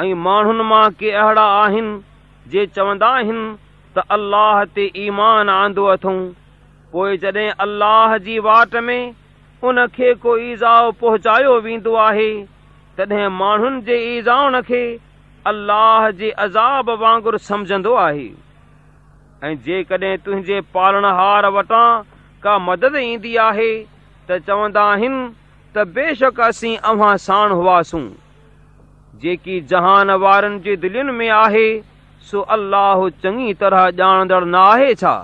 ऐं माण्हुनि मां के अहिड़ा आहिनि जे चवंदा आहिनि त अल्लाह ते ईमान आंदो अथऊं पोइ जॾहिं अल्लाह जी वाट में उन खे को ईज़ाउ पहुचायो वेंदो आहे तॾहिं माण्हुनि जे ईज़ाउन खे अल्लाह जे अज़ाब वांगुरु समुझंदो आहे ऐं जेकॾहिं तुंहिंजे पालण हार वटां का मदद ईंदी आहे त चवंदा आहिनि त बेशक असीं अव्हां साण हुआसीं जेकी जहान वारनि जे दिलियुनि में आहे सो अलाह चङी तरह ॼाणंदड़ न आहे छा